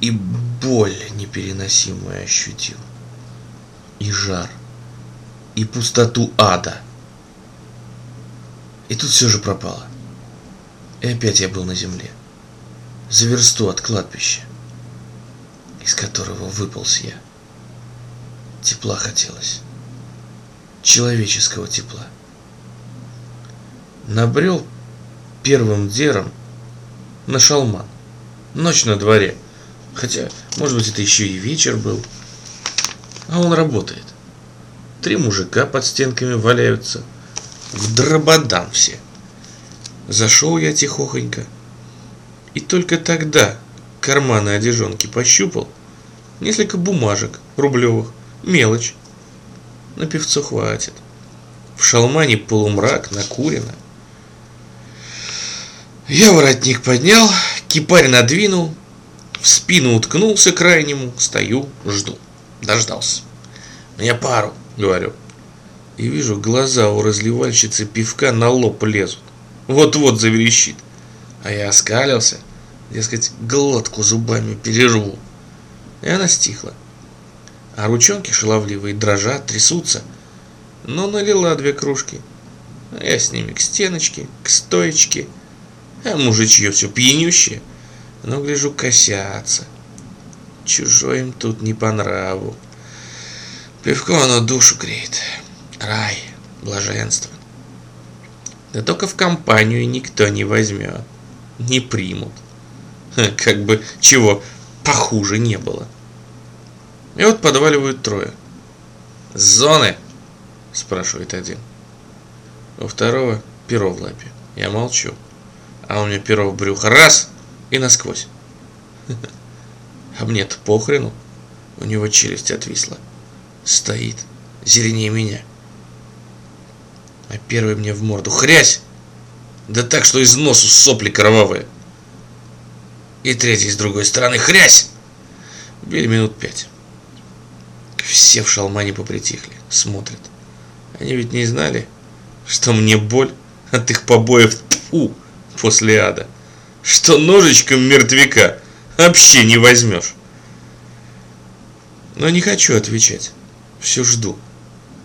И боль непереносимую ощутил. И жар. И пустоту ада. И тут все же пропало. И опять я был на земле. За версту от кладбища, из которого выполз я. Тепла хотелось. Человеческого тепла. Набрел первым дером на шалман. Ночь на дворе. Хотя, может быть, это еще и вечер был. А он работает. Три мужика под стенками валяются. В дрободан все. Зашел я тихохонько. И только тогда карманы одежонки пощупал. Несколько бумажек рублевых. Мелочь. На певцу хватит. В шалмане полумрак, накурено. Я воротник поднял, кипарь надвинул, в спину уткнулся крайнему, стою, жду. Дождался. Мне пару, говорю. И вижу, глаза у разливальщицы пивка на лоб лезут. Вот-вот заверещит. А я оскалился, дескать, глотку зубами перерву. И она стихла. А ручонки шаловливые дрожат, трясутся. Но налила две кружки. А я с ними к стеночке, к стоечке – а мужичье все пьянющее. Но, гляжу, косятся. Чужой им тут не по нраву. Пивко оно душу греет. Рай, блаженство. Да только в компанию никто не возьмет. Не примут. Как бы чего похуже не было. И вот подваливают трое. «С зоны?» – спрашивает один. У второго перо в лапе. Я молчу а у меня перо в брюхо раз и насквозь. А мне-то похрену. У него челюсть отвисла. Стоит, зеленее меня. А первый мне в морду. Хрясь! Да так, что из носу сопли кровавые. И третий с другой стороны. Хрясь! Били минут пять. Все в шалмане попритихли, смотрят. Они ведь не знали, что мне боль от их побоев. Тьфу! после ада, что ножичком мертвяка вообще не возьмешь. Но не хочу отвечать. Все жду.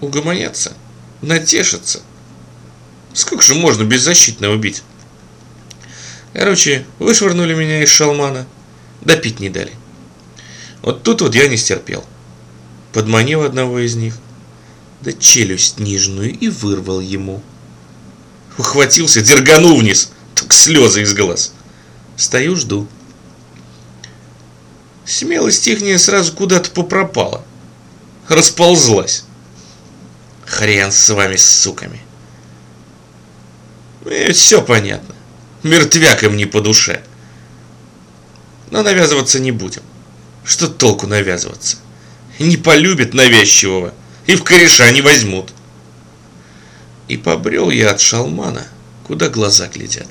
Угомонятся, натешатся. Сколько же можно беззащитно убить? Короче, вышвырнули меня из шалмана, да пить не дали. Вот тут вот я не стерпел. Подманил одного из них, да челюсть нижнюю и вырвал ему. Ухватился, дерганул вниз, так слезы из глаз. Стою, жду. Смелость ихняя сразу куда-то попропала. Расползлась. Хрен с вами, суками. И все понятно. Мертвяк им не по душе. Но навязываться не будем. Что толку навязываться? Не полюбят навязчивого и в кореша не возьмут. И побрел я от шалмана, куда глаза глядят.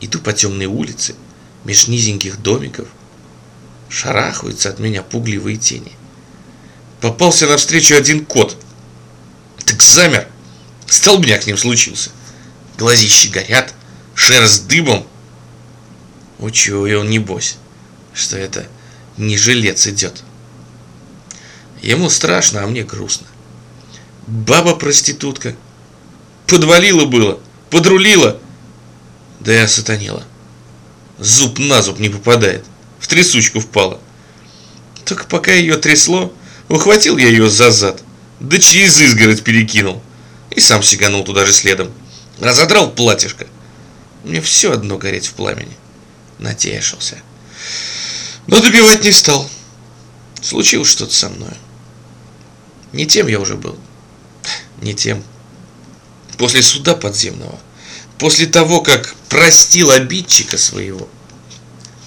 Иду по темной улице, меж низеньких домиков. Шарахаются от меня пугливые тени. Попался навстречу один кот. Так замер. Столбняк ним случился. Глазищи горят, шерсть дыбом. Учуял, небось, что это не жилец идет. Ему страшно, а мне грустно. Баба-проститутка. Подвалила было, подрулила. Да я сатанела. Зуб на зуб не попадает. В трясучку впала. Только пока ее трясло, ухватил я ее за зад. Да через изгородь перекинул. И сам сиганул туда же следом. Разодрал платьишко. Мне все одно гореть в пламени. Натешился. Но добивать не стал. Случилось что-то со мной. Не тем я уже был. Не тем. После суда подземного после того, как простил обидчика своего,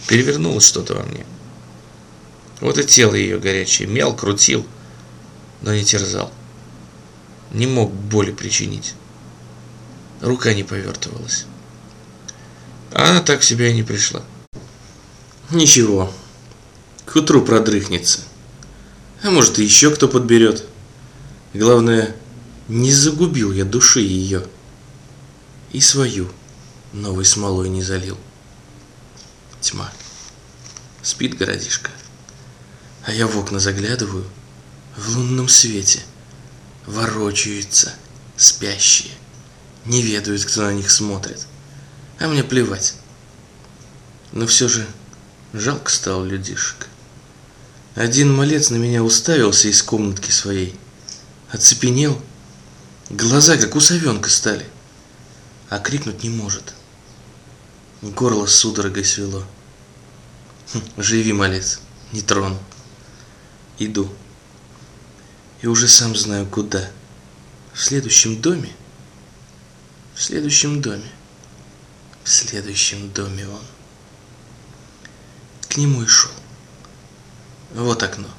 перевернулось что-то во мне. Вот и тело ее горячее мял, крутил, но не терзал. Не мог боли причинить. Рука не повертывалась. А она так в себя и не пришла. Ничего, к утру продрыхнется. А может и еще кто подберет. Главное, не загубил я души ее и свою новой смолой не залил. Тьма. Спит городишко. А я в окна заглядываю, в лунном свете. Ворочаются спящие. Не ведают, кто на них смотрит. А мне плевать. Но все же жалко стало людишек. Один малец на меня уставился из комнатки своей. Оцепенел. Глаза, как у совенка, стали. А крикнуть не может. Горло судорогой свело. Хм, живи, малец, не трону. Иду. И уже сам знаю, куда. В следующем доме. В следующем доме. В следующем доме он. К нему и шел. Вот окно.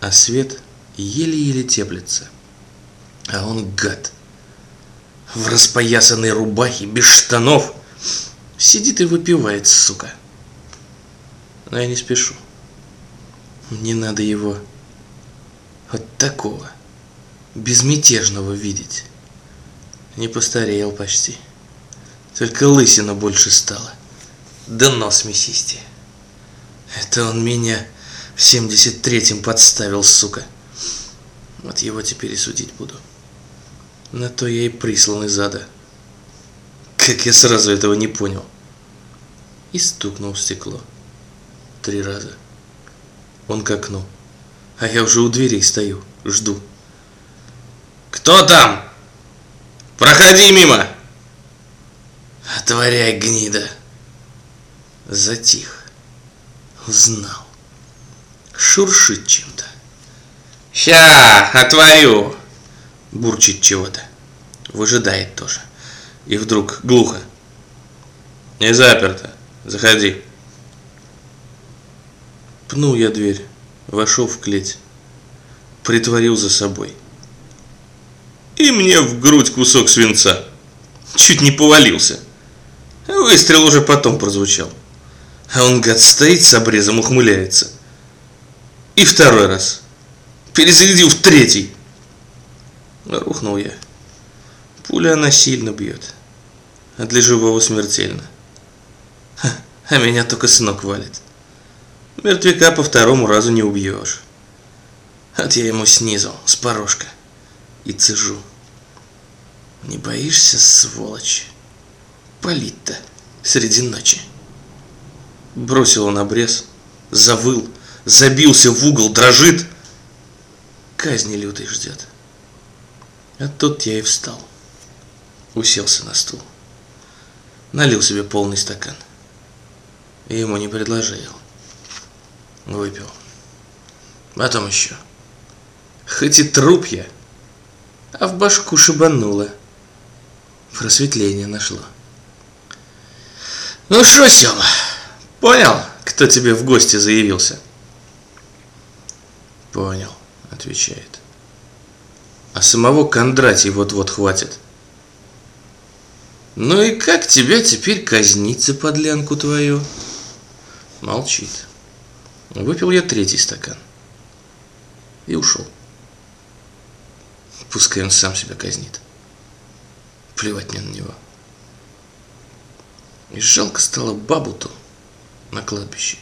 А свет еле-еле теплится. А он гад. В распоясанной рубахе, без штанов. Сидит и выпивает, сука. Но я не спешу. Мне надо его вот такого, безмятежного видеть. Не постарел почти. Только лысина больше стала. Да нос мясистее. Это он меня в 73-м подставил, сука. Вот его теперь и судить буду. На то я и прислан из ада. Как я сразу этого не понял. И стукнул в стекло. Три раза. Он к окну. А я уже у дверей стою, жду. «Кто там? Проходи мимо!» «Отворяй, гнида!» Затих. Узнал. Шуршит чем-то. «Ща, отворю!» Бурчит чего-то. Выжидает тоже. И вдруг глухо. «Не заперто. Заходи». Пнул я дверь, вошел в клеть, притворил за собой. И мне в грудь кусок свинца. Чуть не повалился. Выстрел уже потом прозвучал. А он, гад, стоит с обрезом, ухмыляется. И второй раз. Перезарядил в третий. Рухнул я. Пуля она сильно бьет. А для живого смертельно. Ха, а меня только с ног валит. Мертвяка по второму разу не убьешь. Вот я ему снизу, с порожка, и цежу. Не боишься, сволочь? Палить-то среди ночи. Бросил он обрез, завыл, забился в угол, дрожит. Казни лютой ждет. А тут я и встал. Уселся на стул. Налил себе полный стакан. И ему не предложил. Выпил. Потом еще. Хоть и труп я, а в башку шибануло. Просветление нашло. Ну что, Сема, понял, кто тебе в гости заявился? Понял, отвечает. А самого Кондратий вот-вот хватит. Ну и как тебя теперь казнить за подлянку твою? Молчит. Выпил я третий стакан. И ушел. Пускай он сам себя казнит. Плевать мне на него. И жалко стало бабу-то на кладбище,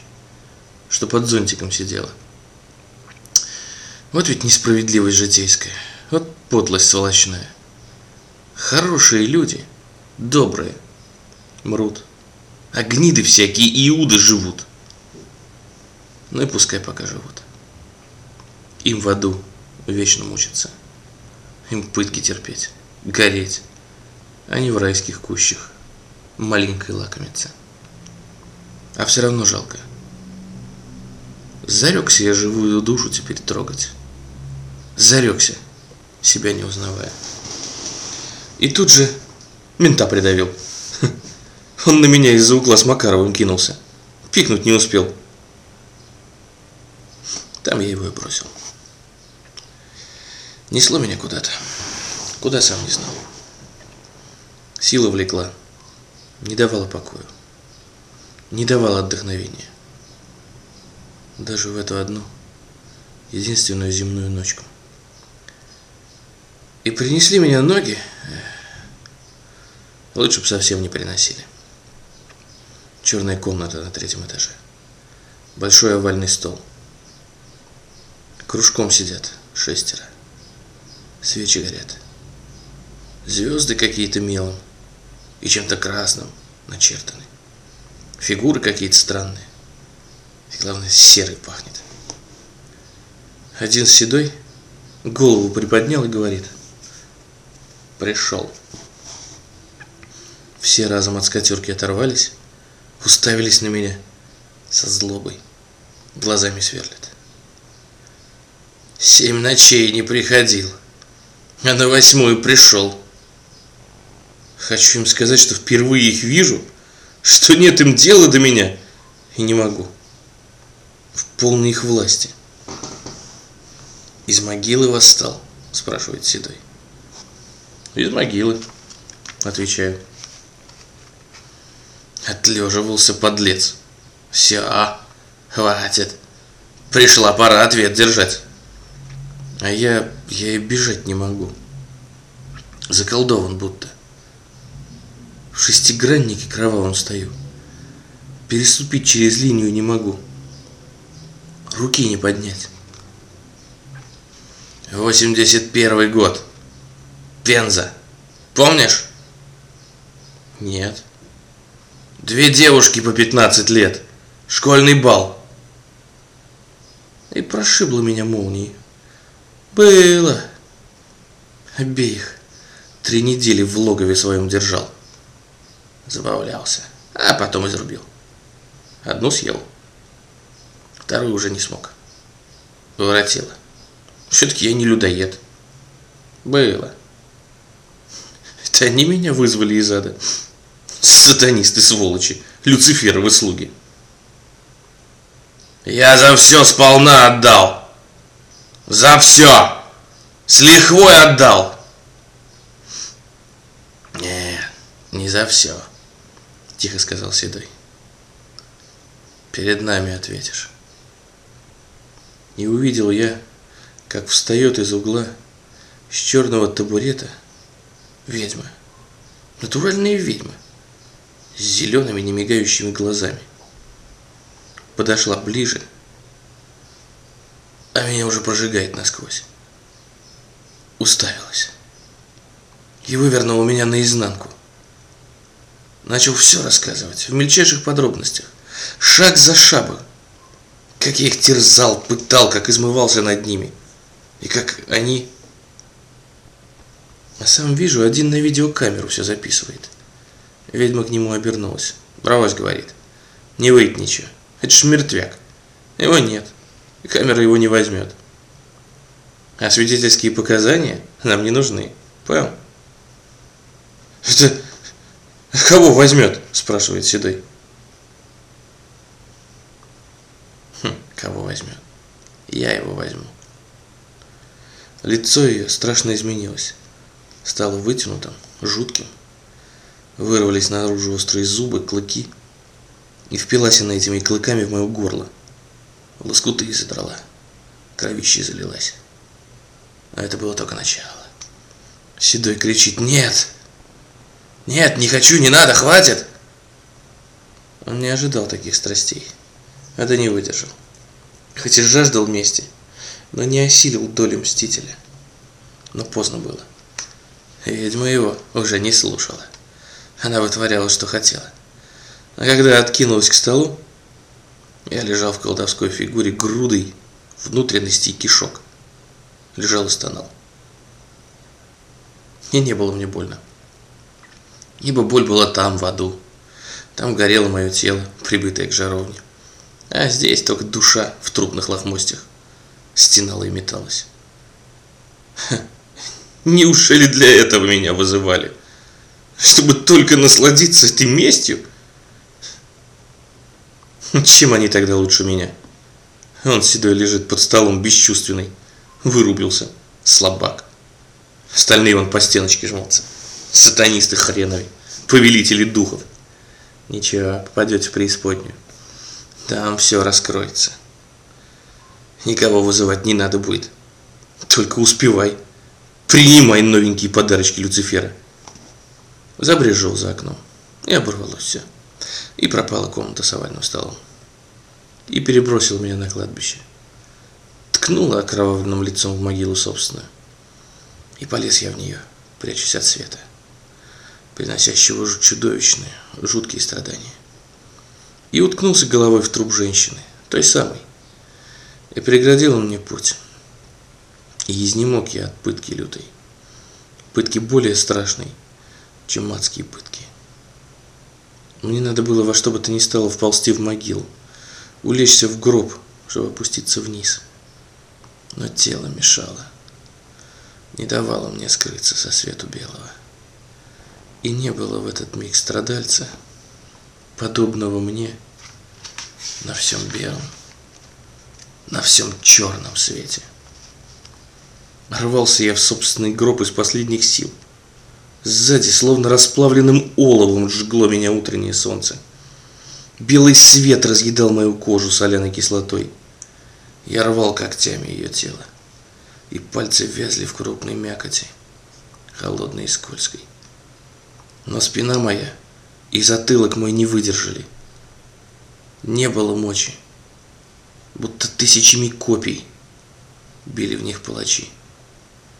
что под зонтиком сидела. Вот ведь несправедливость житейская. Вот подлость сволочная. Хорошие люди, добрые, мрут. А гниды всякие иуды живут. Ну и пускай пока живут. Им в аду вечно мучиться. Им пытки терпеть, гореть. Они в райских кущах маленькой лакомиться. А все равно жалко. Зарекся я живую душу теперь трогать. Зарекся, себя не узнавая. И тут же мента придавил. Он на меня из-за угла с Макаровым кинулся. Пикнуть не успел. Там я его и бросил. Несло меня куда-то. Куда сам не знал. Сила влекла. Не давала покоя. Не давала отдохновения. Даже в эту одну, единственную земную ночку. И принесли меня ноги, лучше бы совсем не приносили. Черная комната на третьем этаже. большой овальный стол. Кружком сидят шестеро. Свечи горят. Звезды какие-то мелом и чем-то красным начертаны. Фигуры какие-то странные. И главное, серый пахнет. Один седой голову приподнял и говорит. Пришел. Все разом от скатерки оторвались, уставились на меня со злобой. Глазами сверлят. Семь ночей не приходил, а на восьмую пришел. Хочу им сказать, что впервые их вижу, что нет им дела до меня, и не могу. В полной их власти. Из могилы восстал, спрашивает Седой. Из могилы, отвечаю. Отлеживался подлец. Все, хватит. Пришла пора ответ держать. А я, я и бежать не могу. Заколдован будто. В шестиграннике кровавом стою. Переступить через линию не могу. Руки не поднять. 81 год. Пенза. Помнишь? Нет. Две девушки по 15 лет. Школьный бал. И прошибло меня молнией. Было. Обеих. Три недели в логове своем держал. Забавлялся. А потом изрубил. Одну съел. Вторую уже не смог. Воротила. Все-таки я не людоед. Было. Это они меня вызвали из ада. Сатанисты, сволочи, Люциферовы слуги. Я за все сполна отдал. За все. С лихвой отдал. Не, не за все, тихо сказал Седой. Перед нами ответишь. И увидел я, как встает из угла с черного табурета ведьма. Натуральная ведьма с зелеными немигающими глазами. Подошла ближе, а меня уже прожигает насквозь. Уставилась и вывернула меня наизнанку. Начал все рассказывать, в мельчайших подробностях, шаг за шагом, как я их терзал, пытал, как измывался над ними, и как они... А сам вижу, один на видеокамеру все записывает – Ведьма к нему обернулась. Бравось говорит. Не выйдет ничего. Это ж мертвяк. Его нет. И камера его не возьмет. А свидетельские показания нам не нужны. Понял? Это кого возьмет? Спрашивает Седой. Хм, кого возьмет? Я его возьму. Лицо ее страшно изменилось. Стало вытянутым, жутким. Вырвались наружу острые зубы, клыки. И впилась она этими клыками в мое горло. Лоскуты задрала. Кровище залилась. А это было только начало. Седой кричит «Нет! Нет, не хочу, не надо, хватит!» Он не ожидал таких страстей. Это не выдержал. Хоть и жаждал мести, но не осилил долю мстителя. Но поздно было. Ведьма его уже не слушала. Она вытворяла, что хотела. А когда откинулась к столу, я лежал в колдовской фигуре грудой внутренности и кишок. Лежал и стонал. И не было мне больно. Ибо боль была там, в аду. Там горело мое тело, прибытое к жаровне. А здесь только душа в трупных лохмостях стенала и металась. Неужели для этого меня вызывали? чтобы только насладиться этой местью? Чем они тогда лучше меня? Он седой лежит под столом, бесчувственный. Вырубился. Слабак. Остальные вон по стеночке жмутся. Сатанисты хренови. Повелители духов. Ничего, попадете в преисподнюю. Там все раскроется. Никого вызывать не надо будет. Только успевай. Принимай новенькие подарочки Люцифера забрежил за окном. И оборвалось все. И пропала комната с овальным столом. и перебросил меня на кладбище. Ткнула окровавленным лицом в могилу собственную. И полез я в нее, прячась от света, приносящего чудовищные, жуткие страдания. И уткнулся головой в труп женщины, той самой. И преградил он мне путь. И изнемог я от пытки лютой. Пытки более страшной, чем адские пытки. Мне надо было во что бы то ни стало вползти в могилу, улечься в гроб, чтобы опуститься вниз. Но тело мешало, не давало мне скрыться со свету белого. И не было в этот миг страдальца, подобного мне на всем белом, на всем черном свете. Рвался я в собственный гроб из последних сил. Сзади, словно расплавленным оловом, жгло меня утреннее солнце. Белый свет разъедал мою кожу соляной кислотой. Я рвал когтями ее тело, и пальцы вязли в крупной мякоти, холодной и скользкой. Но спина моя и затылок мой не выдержали. Не было мочи, будто тысячами копий били в них палачи.